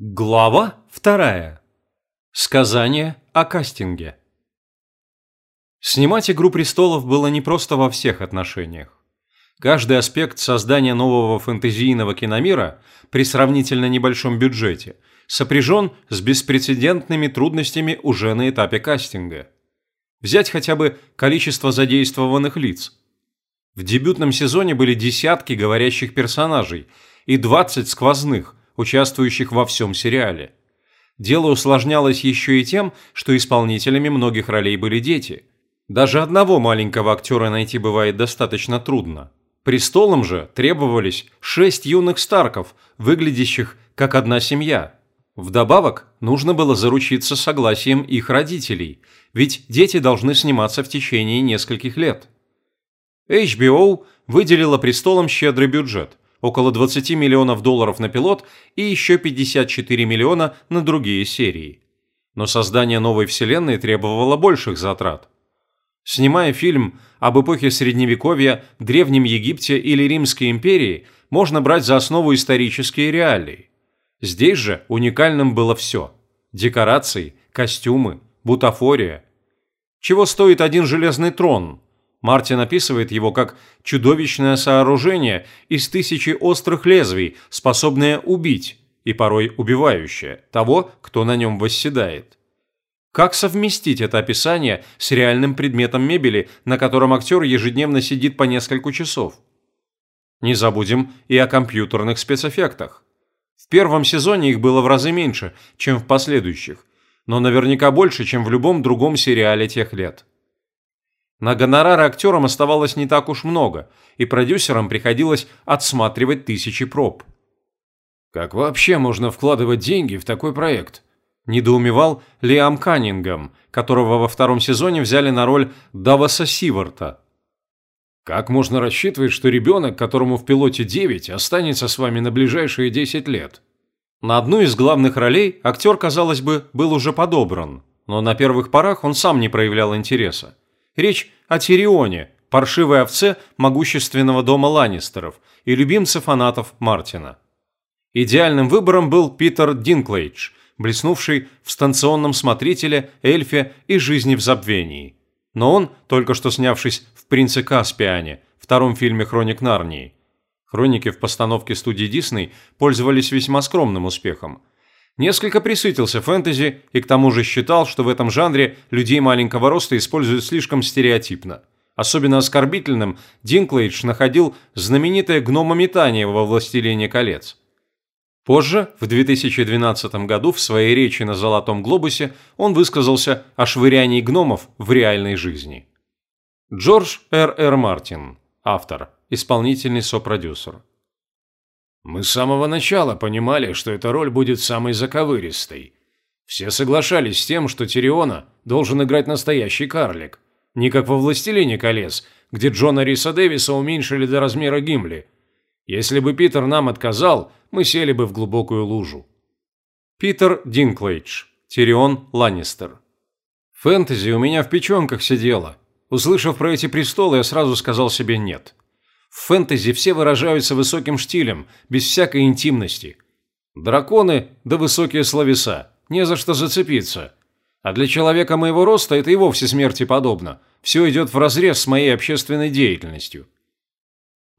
Глава вторая. Сказание о кастинге. Снимать «Игру престолов» было непросто во всех отношениях. Каждый аспект создания нового фэнтезийного киномира при сравнительно небольшом бюджете сопряжен с беспрецедентными трудностями уже на этапе кастинга. Взять хотя бы количество задействованных лиц. В дебютном сезоне были десятки говорящих персонажей и 20 сквозных – участвующих во всем сериале. Дело усложнялось еще и тем, что исполнителями многих ролей были дети. Даже одного маленького актера найти бывает достаточно трудно. Престолом же требовались шесть юных Старков, выглядящих как одна семья. Вдобавок, нужно было заручиться согласием их родителей, ведь дети должны сниматься в течение нескольких лет. HBO выделила престолом щедрый бюджет – около 20 миллионов долларов на пилот и еще 54 миллиона на другие серии. Но создание новой вселенной требовало больших затрат. Снимая фильм об эпохе Средневековья, Древнем Египте или Римской империи, можно брать за основу исторические реалии. Здесь же уникальным было все – декорации, костюмы, бутафория. Чего стоит один железный трон – Мартин описывает его как чудовищное сооружение из тысячи острых лезвий, способное убить и порой убивающее того, кто на нем восседает. Как совместить это описание с реальным предметом мебели, на котором актер ежедневно сидит по несколько часов? Не забудем и о компьютерных спецэффектах. В первом сезоне их было в разы меньше, чем в последующих, но наверняка больше, чем в любом другом сериале тех лет. На гонорары актерам оставалось не так уж много, и продюсерам приходилось отсматривать тысячи проб. «Как вообще можно вкладывать деньги в такой проект?» – недоумевал Лиам Каннингем, которого во втором сезоне взяли на роль Даваса Сиварта. «Как можно рассчитывать, что ребенок, которому в пилоте 9, останется с вами на ближайшие 10 лет?» На одну из главных ролей актер, казалось бы, был уже подобран, но на первых порах он сам не проявлял интереса. Речь о Тирионе, паршивой овце могущественного дома Ланнистеров и любимце фанатов Мартина. Идеальным выбором был Питер Динклейдж, блеснувший в станционном смотрителе, эльфе и жизни в забвении. Но он, только что снявшись в «Принце Каспиане», втором фильме «Хроник Нарнии». Хроники в постановке студии Дисней пользовались весьма скромным успехом – Несколько присытился фэнтези и к тому же считал, что в этом жанре людей маленького роста используют слишком стереотипно. Особенно оскорбительным Динклейдж находил знаменитое гномометание во «Властелине колец». Позже, в 2012 году, в своей речи на «Золотом глобусе» он высказался о швырянии гномов в реальной жизни. Джордж Р. Р. Мартин, автор, исполнительный сопродюсер. Мы с самого начала понимали, что эта роль будет самой заковыристой. Все соглашались с тем, что Тириона должен играть настоящий карлик. Не как во «Властелине колец», где Джона Риса Дэвиса уменьшили до размера Гимли. Если бы Питер нам отказал, мы сели бы в глубокую лужу. Питер Динклейдж. Тирион Ланнистер. Фэнтези у меня в печенках сидело. Услышав про эти престолы, я сразу сказал себе «нет». В фэнтези все выражаются высоким штилем, без всякой интимности. Драконы да высокие словеса, не за что зацепиться. А для человека моего роста это и вовсе смерти подобно. Все идет вразрез с моей общественной деятельностью.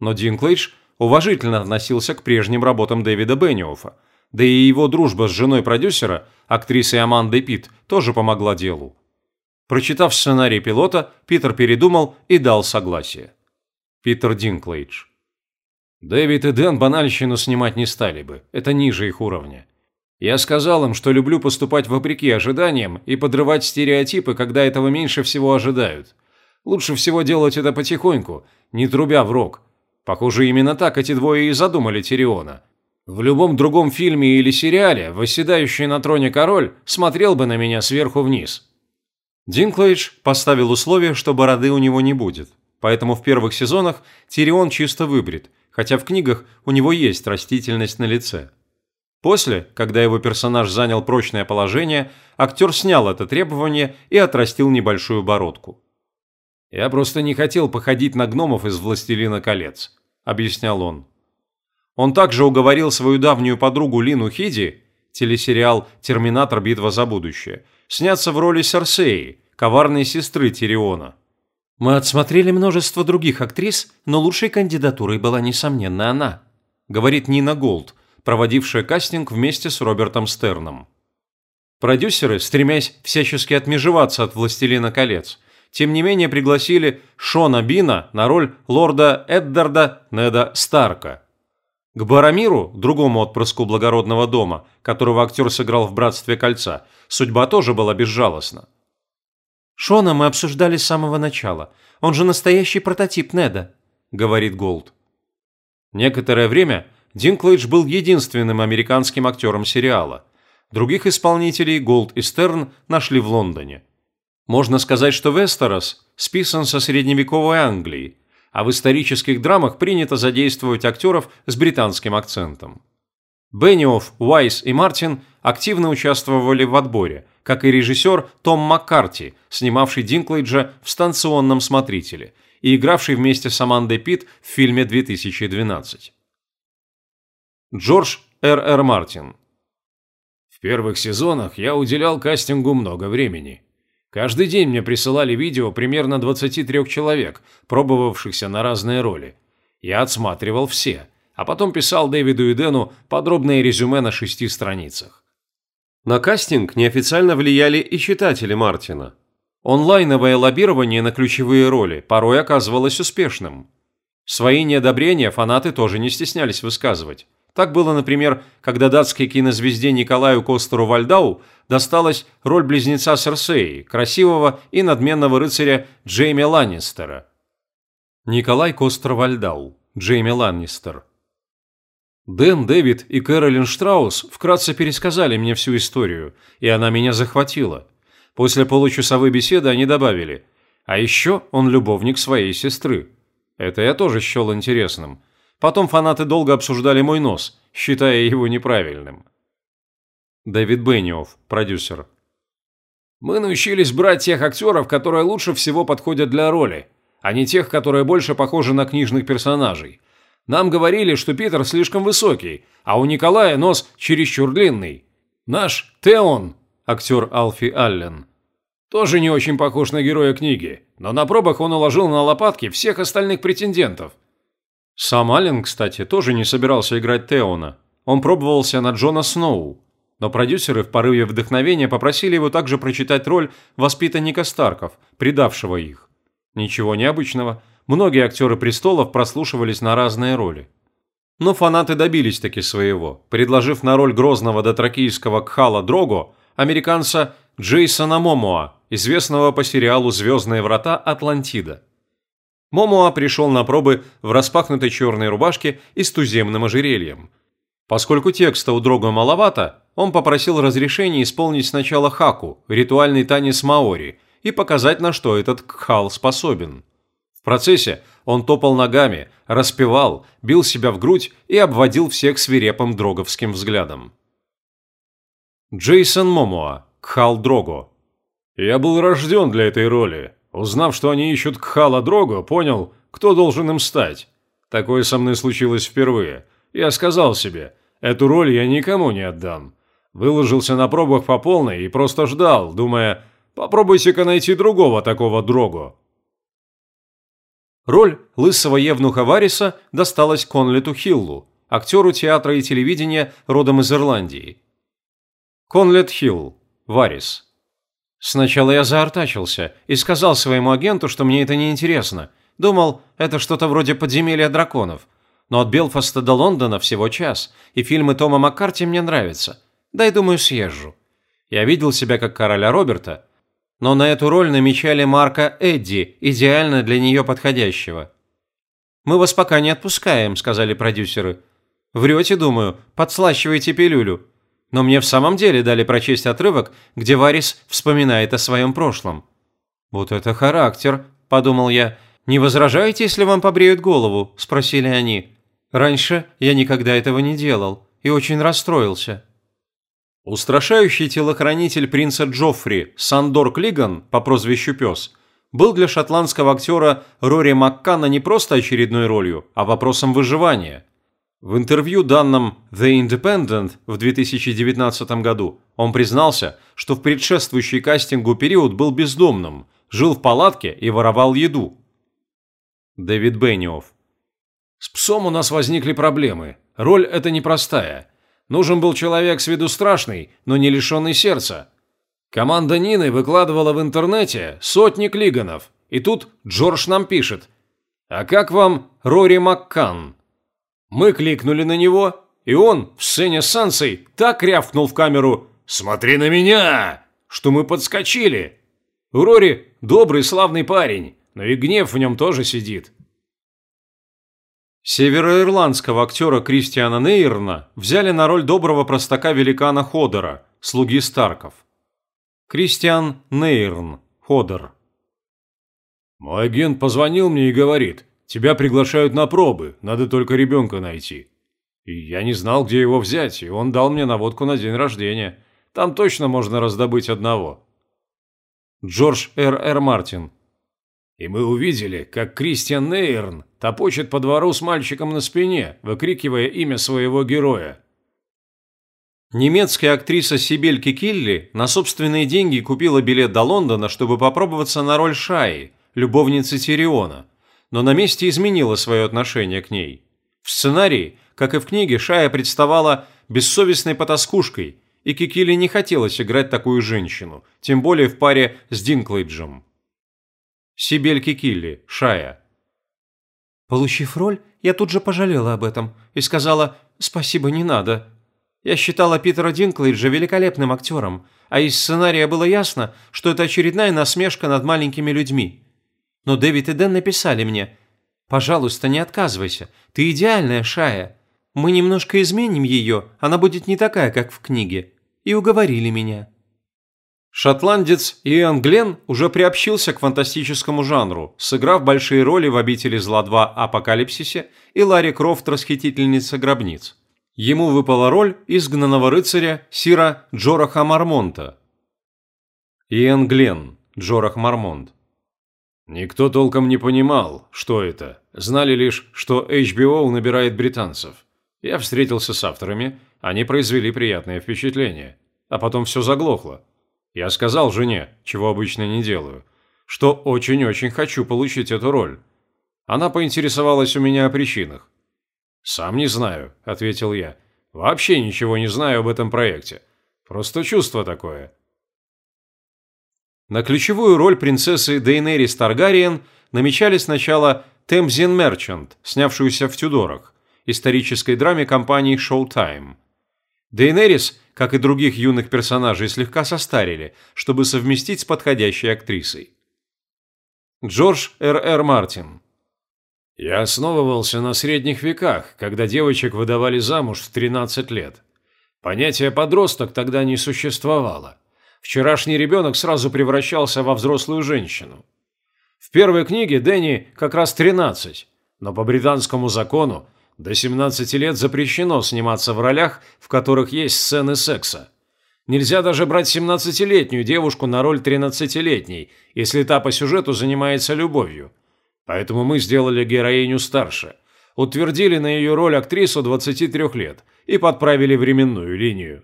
Но Динклейдж уважительно относился к прежним работам Дэвида Бенниофа, да и его дружба с женой продюсера, актрисой Амандой Питт, тоже помогла делу. Прочитав сценарий пилота, Питер передумал и дал согласие. Питер Динклейдж. Дэвид и Дэн банальщину снимать не стали бы, это ниже их уровня. Я сказал им, что люблю поступать вопреки ожиданиям и подрывать стереотипы, когда этого меньше всего ожидают. Лучше всего делать это потихоньку, не трубя в рог. Похоже, именно так эти двое и задумали Тириона. В любом другом фильме или сериале восседающий на троне король смотрел бы на меня сверху вниз. Динклейдж поставил условие, что бороды у него не будет поэтому в первых сезонах Тирион чисто выбрит, хотя в книгах у него есть растительность на лице. После, когда его персонаж занял прочное положение, актер снял это требование и отрастил небольшую бородку. «Я просто не хотел походить на гномов из «Властелина колец», – объяснял он. Он также уговорил свою давнюю подругу Лину Хиди, телесериал «Терминатор. Битва за будущее», сняться в роли Серсеи, коварной сестры Тириона. Мы отсмотрели множество других актрис, но лучшей кандидатурой была, несомненно, она, говорит Нина Голд, проводившая кастинг вместе с Робертом Стерном. Продюсеры, стремясь всячески отмежеваться от «Властелина колец», тем не менее пригласили Шона Бина на роль лорда Эддарда Неда Старка. К Барамиру, другому отпрыску благородного дома, которого актер сыграл в «Братстве кольца», судьба тоже была безжалостна. «Шона мы обсуждали с самого начала. Он же настоящий прототип Неда», — говорит Голд. Некоторое время Динклэйдж был единственным американским актером сериала. Других исполнителей Голд и Стерн нашли в Лондоне. Можно сказать, что Вестерос списан со средневековой Англии, а в исторических драмах принято задействовать актеров с британским акцентом. Бениофф, Уайсс и Мартин активно участвовали в отборе, как и режиссер Том Маккарти, снимавший Динклейджа в «Станционном смотрителе» и игравший вместе с Амандой Питт в фильме 2012. Джордж Р. Р. Мартин В первых сезонах я уделял кастингу много времени. Каждый день мне присылали видео примерно 23 человек, пробовавшихся на разные роли. Я отсматривал все, а потом писал Дэвиду и Дэну подробное резюме на шести страницах. На кастинг неофициально влияли и читатели Мартина. Онлайновое лоббирование на ключевые роли порой оказывалось успешным. Свои неодобрения фанаты тоже не стеснялись высказывать. Так было, например, когда датской кинозвезде Николаю Костеру Вальдау досталась роль близнеца Серсеи, красивого и надменного рыцаря Джейми Ланнистера. Николай Костер Вальдау, Джейми Ланнистер. Дэн, Дэвид и Кэролин Штраус вкратце пересказали мне всю историю, и она меня захватила. После получасовой беседы они добавили, а еще он любовник своей сестры. Это я тоже счел интересным – Потом фанаты долго обсуждали мой нос, считая его неправильным. Дэвид Бенниофф, продюсер. Мы научились брать тех актеров, которые лучше всего подходят для роли, а не тех, которые больше похожи на книжных персонажей. Нам говорили, что Питер слишком высокий, а у Николая нос чересчур длинный. Наш Теон, актер Алфи Аллен, тоже не очень похож на героя книги, но на пробах он уложил на лопатки всех остальных претендентов – сам Аллен, кстати, тоже не собирался играть Теона. Он пробовался на Джона Сноу. Но продюсеры в порыве вдохновения попросили его также прочитать роль воспитанника Старков, предавшего их. Ничего необычного. Многие актеры престолов прослушивались на разные роли. Но фанаты добились таки своего, предложив на роль грозного дотракийского Кхала Дрого американца Джейсона Момоа, известного по сериалу «Звездные врата. Атлантида». Момоа пришел на пробы в распахнутой черной рубашке и с туземным ожерельем. Поскольку текста у Дрого маловато, он попросил разрешения исполнить сначала хаку, ритуальный танец маори, и показать, на что этот кхал способен. Процессе он топал ногами, распевал, бил себя в грудь и обводил всех свирепым дроговским взглядом. Джейсон Момоа, Кхал Дрого. «Я был рожден для этой роли. Узнав, что они ищут Кхала Дрого, понял, кто должен им стать. Такое со мной случилось впервые. Я сказал себе, эту роль я никому не отдам. Выложился на пробах по полной и просто ждал, думая, попробуйте-ка найти другого такого Дрого. Роль лысого евнуха Вариса досталась Конлету Хиллу, актеру театра и телевидения родом из Ирландии. Конлет Хилл, Варис. Сначала я заортачился и сказал своему агенту, что мне это не интересно. Думал, это что-то вроде подземелья драконов. Но от Белфаста до Лондона всего час, и фильмы Тома Маккарти мне нравятся. Да и думаю, съезжу. Я видел себя как короля Роберта, но на эту роль намечали Марка Эдди, идеально для нее подходящего. «Мы вас пока не отпускаем», – сказали продюсеры. «Врете, думаю, подслащивайте пилюлю но мне в самом деле дали прочесть отрывок, где Варис вспоминает о своем прошлом. «Вот это характер», – подумал я. «Не возражаете, если вам побреют голову?» – спросили они. «Раньше я никогда этого не делал и очень расстроился». Устрашающий телохранитель принца Джоффри Сандор Клиган по прозвищу Пес был для шотландского актера Рори Маккана не просто очередной ролью, а вопросом выживания – В интервью, данном The Independent в 2019 году, он признался, что в предшествующий кастингу период был бездомным, жил в палатке и воровал еду. Дэвид Бенниофф. С псом у нас возникли проблемы. Роль эта непростая. Нужен был человек с виду страшный, но не лишенный сердца. Команда Нины выкладывала в интернете сотни клиганов, и тут Джордж нам пишет. «А как вам Рори Маккан?» Мы кликнули на него, и он в сцене с Сансой так рявкнул в камеру «Смотри на меня!», что мы подскочили. Рори добрый, славный парень, но и гнев в нем тоже сидит. Североирландского актера Кристиана Нейрна взяли на роль доброго простака-великана Ходора, слуги Старков. Кристиан Нейрн, Ходор. Мой агент позвонил мне и говорит, тебя приглашают на пробы, надо только ребенка найти. И я не знал, где его взять, и он дал мне наводку на день рождения. Там точно можно раздобыть одного. Джордж Р. Р. Мартин. И мы увидели, как Кристиан Нейрн топочет по двору с мальчиком на спине, выкрикивая имя своего героя. Немецкая актриса Сибель Килли на собственные деньги купила билет до Лондона, чтобы попробоваться на роль Шаи, любовницы Тириона, но на месте изменила свое отношение к ней. В сценарии, как и в книге, Шая представала бессовестной потаскушкой, и Кикили не хотелось играть такую женщину, тем более в паре с Динклейджем. Сибель Кикилли, Шая. Получив роль, я тут же пожалела об этом и сказала «спасибо, не надо». Я считала Питера Динклейджа великолепным актером, а из сценария было ясно, что это очередная насмешка над маленькими людьми. Но Дэвид и Дэн написали мне «Пожалуйста, не отказывайся, ты идеальная Шая. Мы немножко изменим ее, она будет не такая, как в книге». И уговорили меня. Шотландец Иэн Глен уже приобщился к фантастическому жанру, сыграв большие роли в «Обители зла 2. Апокалипсисе» и Ларри Крофт «Расхитительница гробниц». Ему выпала роль изгнанного рыцаря Сира Джораха Мармонта. Иэн Глен, Джорах Мармонт. Никто толком не понимал, что это. Знали лишь, что HBO набирает британцев. Я встретился с авторами, они произвели приятное впечатление. А потом все заглохло. Я сказал жене, чего обычно не делаю, что очень-очень хочу получить эту роль. Она поинтересовалась у меня о причинах. «Сам не знаю», – ответил я. «Вообще ничего не знаю об этом проекте. Просто чувство такое». На ключевую роль принцессы Дейнерис Таргариен намечали сначала Темзин Мерчант, снявшуюся в «Тюдорах», исторической драме компании Showtime. Дейнерис как и других юных персонажей, слегка состарили, чтобы совместить с подходящей актрисой. Джордж Р. Р. Мартин Я основывался на средних веках, когда девочек выдавали замуж в 13 лет. Понятие «подросток» тогда не существовало. Вчерашний ребенок сразу превращался во взрослую женщину. В первой книге Дэнни как раз 13, но по британскому закону до 17 лет запрещено сниматься в ролях, в которых есть сцены секса. Нельзя даже брать 17-летнюю девушку на роль 13-летней, если та по сюжету занимается любовью. Поэтому мы сделали героиню старше, утвердили на ее роль актрису 23 лет и подправили временную линию.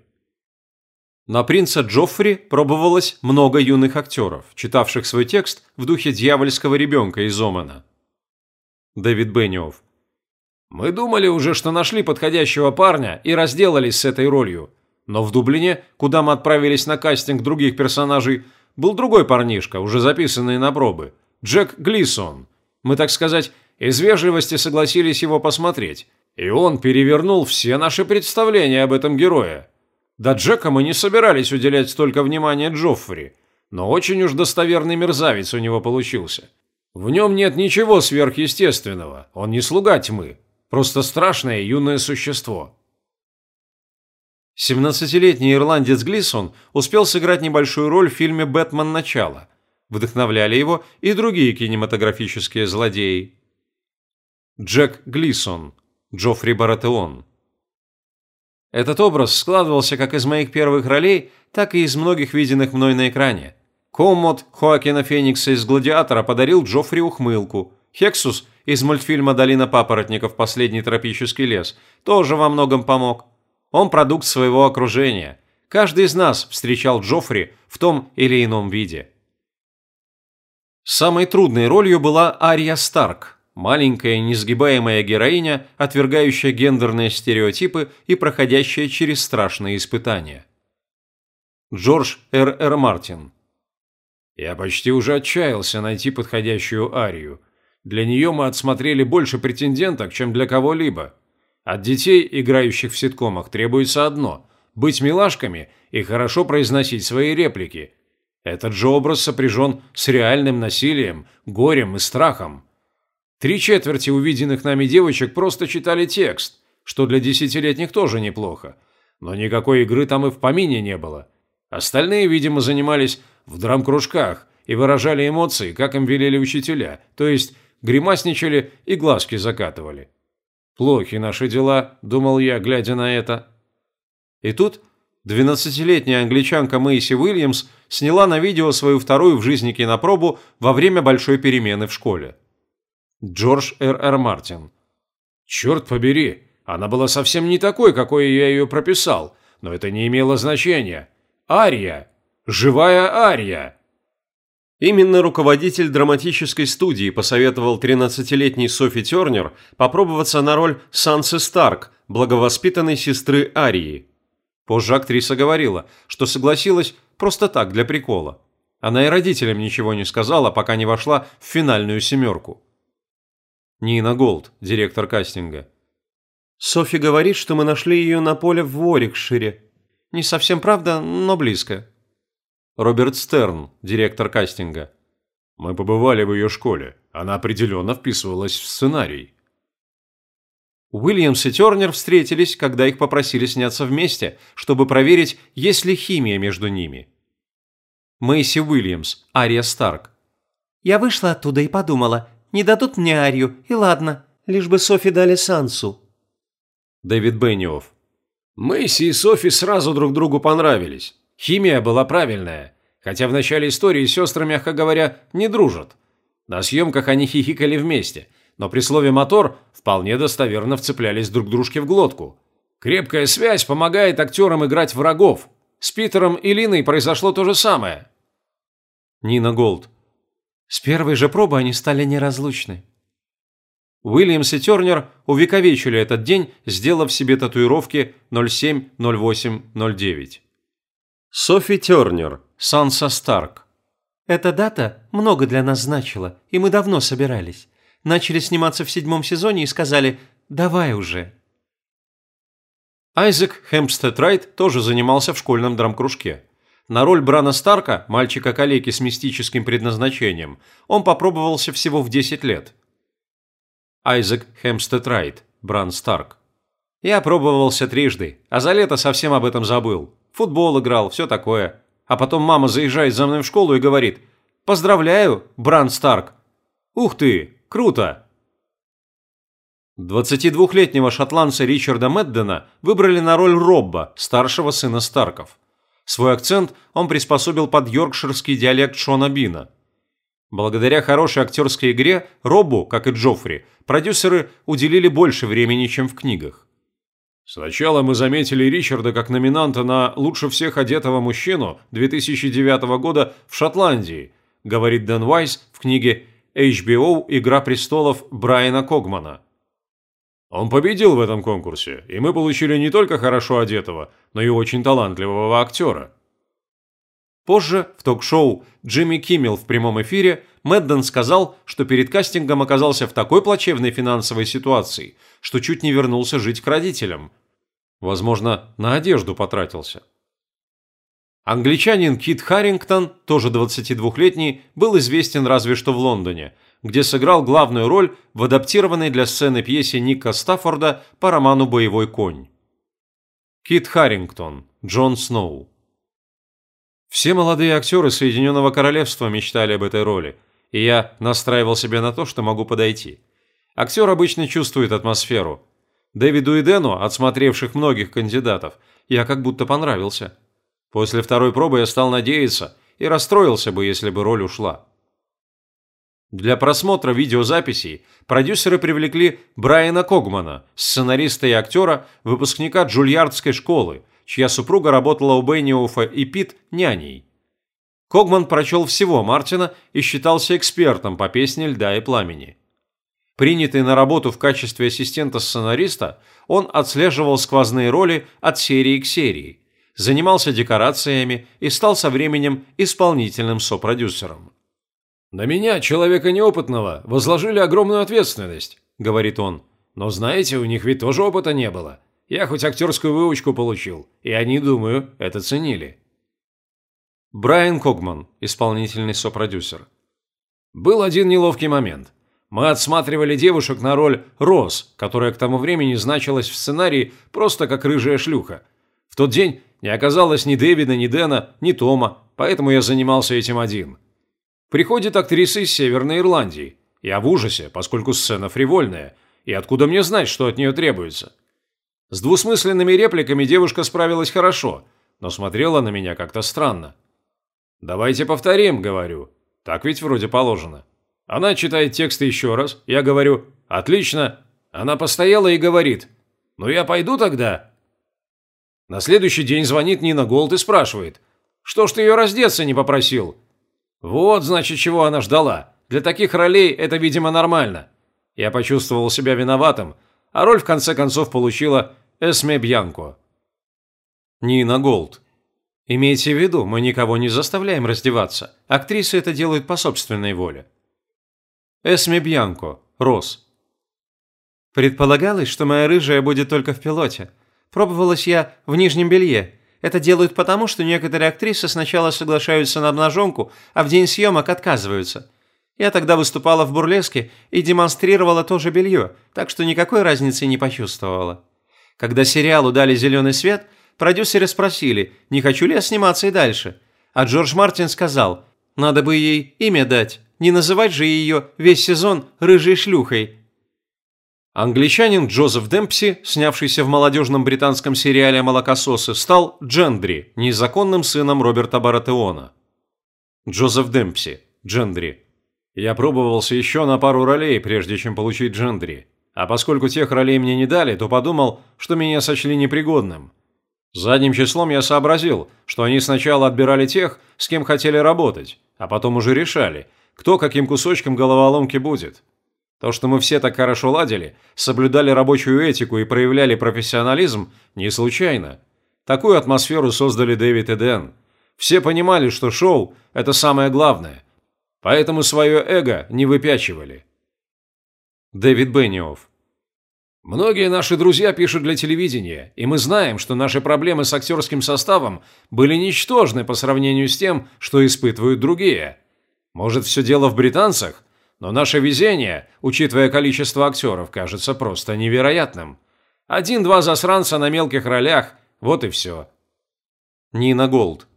На принца Джоффри пробовалось много юных актеров, читавших свой текст в духе дьявольского ребенка из Омена. Дэвид Бенниофф мы думали уже, что нашли подходящего парня и разделались с этой ролью. Но в Дублине, куда мы отправились на кастинг других персонажей, был другой парнишка, уже записанный на пробы. Джек Глисон. Мы, так сказать, из вежливости согласились его посмотреть. И он перевернул все наши представления об этом герое. До Джека мы не собирались уделять столько внимания Джоффри, но очень уж достоверный мерзавец у него получился. В нем нет ничего сверхъестественного, он не слуга тьмы, Просто страшное юное существо. 17-летний ирландец Глисон успел сыграть небольшую роль в фильме «Бэтмен. Начало». Вдохновляли его и другие кинематографические злодеи. Джек Глисон, Джоффри Баратеон. Этот образ складывался как из моих первых ролей, так и из многих виденных мной на экране. Коммод Хоакина Феникса из «Гладиатора» подарил Джоффри ухмылку, Хексус из мультфильма «Долина папоротников. Последний тропический лес» тоже во многом помог. Он продукт своего окружения. Каждый из нас встречал Джоффри в том или ином виде. Самой трудной ролью была Ария Старк, маленькая несгибаемая героиня, отвергающая гендерные стереотипы и проходящая через страшные испытания. Джордж Р. Р. Мартин Я почти уже отчаялся найти подходящую Арию. Для нее мы отсмотрели больше претенденток, чем для кого-либо. От детей, играющих в ситкомах, требуется одно – быть милашками и хорошо произносить свои реплики – этот же образ сопряжен с реальным насилием, горем и страхом. Три четверти увиденных нами девочек просто читали текст, что для десятилетних тоже неплохо. Но никакой игры там и в помине не было. Остальные, видимо, занимались в драм-кружках и выражали эмоции, как им велели учителя, то есть гримасничали и глазки закатывали. «Плохи наши дела», – думал я, глядя на это. И тут Двенадцатилетняя англичанка Мэйси Уильямс сняла на видео свою вторую в жизни кинопробу во время большой перемены в школе. Джордж Р. Р. Мартин. «Черт побери, она была совсем не такой, какой я ее прописал, но это не имело значения. Ария! Живая Ария!» Именно руководитель драматической студии посоветовал 13-летней Софи Тернер попробоваться на роль Сансы Старк, благовоспитанной сестры Арии. Позже актриса говорила, что согласилась просто так, для прикола. Она и родителям ничего не сказала, пока не вошла в финальную семерку. Нина Голд, директор кастинга. Софи говорит, что мы нашли ее на поле в Уорикшире. Не совсем правда, но близко. Роберт Стерн, директор кастинга. Мы побывали в ее школе. Она определенно вписывалась в сценарий. Уильямс и Тернер встретились, когда их попросили сняться вместе, чтобы проверить, есть ли химия между ними. Мэйси Уильямс, Ария Старк. «Я вышла оттуда и подумала, не дадут мне Арию, и ладно, лишь бы Софи дали Сансу». Дэвид Бенниофф. Мэйси и Софи сразу друг другу понравились. Химия была правильная, хотя в начале истории сестры, мягко говоря, не дружат. На съемках они хихикали вместе – но при слове «мотор» вполне достоверно вцеплялись друг дружке в глотку. Крепкая связь помогает актерам играть врагов. С Питером и Линой произошло то же самое. Нина Голд. С первой же пробы они стали неразлучны. Уильямс и Тернер увековечили этот день, сделав себе татуировки 070809. Софи Тернер, Санса Старк. Эта дата много для нас значила, и мы давно собирались начали сниматься в седьмом сезоне и сказали «давай уже». Айзек Хемпстед Райт тоже занимался в школьном драмкружке. На роль Брана Старка, мальчика-калеки с мистическим предназначением, он попробовался всего в 10 лет. Айзек Хемпстед Райт, Бран Старк. Я пробовался трижды, а за лето совсем об этом забыл. Футбол играл, все такое. А потом мама заезжает за мной в школу и говорит «Поздравляю, Бран Старк». «Ух ты, Круто!» 22-летнего шотландца Ричарда Меддена выбрали на роль Робба, старшего сына Старков. Свой акцент он приспособил под йоркширский диалект Шона Бина. Благодаря хорошей актерской игре Роббу, как и Джоффри, продюсеры уделили больше времени, чем в книгах. Сначала мы заметили Ричарда как номинанта на «Лучше всех одетого мужчину» 2009 года в Шотландии, говорит Дэн Вайс в книге HBO «Игра престолов» Брайана Когмана. Он победил в этом конкурсе, и мы получили не только хорошо одетого, но и очень талантливого актера. Позже в ток-шоу «Джимми Киммел в прямом эфире» Мэдден сказал, что перед кастингом оказался в такой плачевной финансовой ситуации, что чуть не вернулся жить к родителям. Возможно, на одежду потратился. Англичанин Кит Харрингтон, тоже 22-летний, был известен разве что в Лондоне, где сыграл главную роль в адаптированной для сцены пьесе Ника Стаффорда по роману «Боевой конь». Кит Харрингтон, Джон Сноу. Все молодые актеры Соединенного Королевства мечтали об этой роли, и я настраивал себя на то, что могу подойти. Актер обычно чувствует атмосферу. Дэвиду и Дэну, отсмотревших многих кандидатов, я как будто понравился – После второй пробы я стал надеяться и расстроился бы, если бы роль ушла. Для просмотра видеозаписей продюсеры привлекли Брайана Когмана, сценариста и актера, выпускника Джульярдской школы, чья супруга работала у Бенниофа и Пит няней. Когман прочел всего Мартина и считался экспертом по песне «Льда и пламени». Принятый на работу в качестве ассистента сценариста, он отслеживал сквозные роли от серии к серии, занимался декорациями и стал со временем исполнительным сопродюсером. «На меня, человека неопытного, возложили огромную ответственность», – говорит он. «Но знаете, у них ведь тоже опыта не было. Я хоть актерскую выучку получил, и они, думаю, это ценили». Брайан Когман, исполнительный сопродюсер. Был один неловкий момент. Мы отсматривали девушек на роль Роз, которая к тому времени значилась в сценарии просто как рыжая шлюха. В тот день не оказалось ни Дэвида, ни Дэна, ни Тома, поэтому я занимался этим один. Приходит актриса из Северной Ирландии. Я в ужасе, поскольку сцена фривольная, и откуда мне знать, что от нее требуется? С двусмысленными репликами девушка справилась хорошо, но смотрела на меня как-то странно. «Давайте повторим», — говорю. Так ведь вроде положено. Она читает тексты еще раз. Я говорю «Отлично». Она постояла и говорит «Ну я пойду тогда». На следующий день звонит Нина Голд и спрашивает «Что ж ты ее раздеться не попросил?» Вот, значит, чего она ждала. Для таких ролей это, видимо, нормально. Я почувствовал себя виноватым, а роль в конце концов получила Эсме Бьянко. Нина Голд. Имейте в виду, мы никого не заставляем раздеваться. Актрисы это делают по собственной воле. Эсме Бьянко, Рос. Предполагалось, что моя рыжая будет только в пилоте. Пробовалась я в нижнем белье. Это делают потому, что некоторые актрисы сначала соглашаются на обнаженку, а в день съемок отказываются. Я тогда выступала в бурлеске и демонстрировала тоже белье, так что никакой разницы не почувствовала. Когда сериалу дали зеленый свет – Продюсеры спросили, не хочу ли я сниматься и дальше. А Джордж Мартин сказал, надо бы ей имя дать, не называть же ее весь сезон рыжей шлюхой. Англичанин Джозеф Демпси, снявшийся в молодежном британском сериале «Молокососы», стал Джендри, незаконным сыном Роберта Баратеона. Джозеф Демпси, Джендри. Я пробовался еще на пару ролей, прежде чем получить Джендри. А поскольку тех ролей мне не дали, то подумал, что меня сочли непригодным. Задним числом я сообразил, что они сначала отбирали тех, с кем хотели работать, а потом уже решали, кто каким кусочком головоломки будет. То, что мы все так хорошо ладили, соблюдали рабочую этику и проявляли профессионализм, не случайно. Такую атмосферу создали Дэвид и Дэн. Все понимали, что шоу – это самое главное, поэтому свое эго не выпячивали. Дэвид Бенниофф Многие наши друзья пишут для телевидения, и мы знаем, что наши проблемы с актерским составом были ничтожны по сравнению с тем, что испытывают другие. Может, все дело в британцах, но наше везение, учитывая количество актеров, кажется просто невероятным. Один-два засранца на мелких ролях, вот и все. Нина Голд.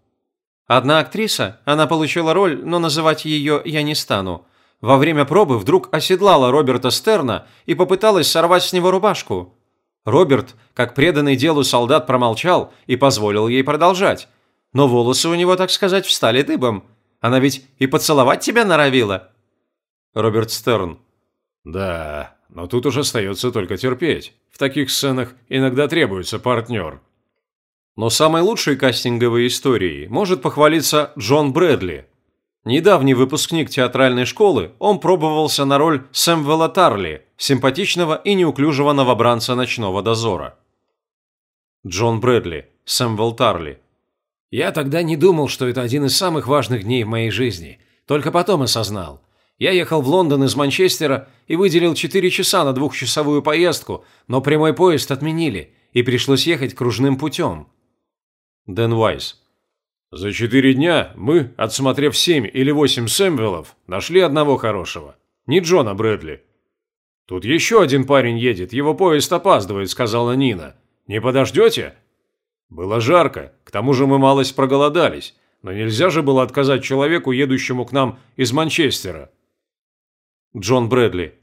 Одна актриса, она получила роль, но называть ее я не стану – во время пробы вдруг оседлала Роберта Стерна и попыталась сорвать с него рубашку. Роберт, как преданный делу солдат, промолчал и позволил ей продолжать. Но волосы у него, так сказать, встали дыбом. Она ведь и поцеловать тебя норовила. Роберт Стерн. Да, но тут уже остается только терпеть. В таких сценах иногда требуется партнер. Но самой лучшей кастинговой историей может похвалиться Джон Брэдли, Недавний выпускник театральной школы, он пробовался на роль Сэмвелла Тарли, симпатичного и неуклюжего новобранца ночного дозора. Джон Брэдли, Сэмвелл Тарли. «Я тогда не думал, что это один из самых важных дней в моей жизни. Только потом осознал. Я ехал в Лондон из Манчестера и выделил 4 часа на двухчасовую поездку, но прямой поезд отменили, и пришлось ехать кружным путем». Дэн Вайс. За четыре дня мы, отсмотрев семь или восемь Сэмвеллов, нашли одного хорошего. Не Джона Брэдли. «Тут еще один парень едет, его поезд опаздывает», — сказала Нина. «Не подождете?» Было жарко, к тому же мы малость проголодались, но нельзя же было отказать человеку, едущему к нам из Манчестера. Джон Брэдли.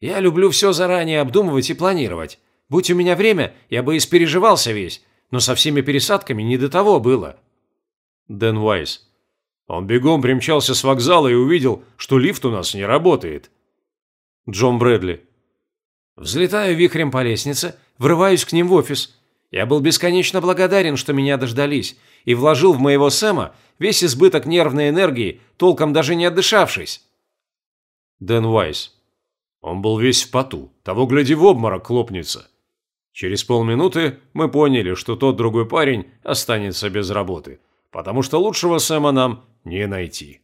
«Я люблю все заранее обдумывать и планировать. Будь у меня время, я бы испереживался весь, но со всеми пересадками не до того было. Дэн Уайс. Он бегом примчался с вокзала и увидел, что лифт у нас не работает. Джон Брэдли. Взлетаю вихрем по лестнице, врываюсь к ним в офис. Я был бесконечно благодарен, что меня дождались, и вложил в моего Сэма весь избыток нервной энергии, толком даже не отдышавшись. Дэн Уайс. Он был весь в поту, того гляди в обморок хлопнется. Через полминуты мы поняли, что тот другой парень останется без работы, потому что лучшего Сэма нам не найти.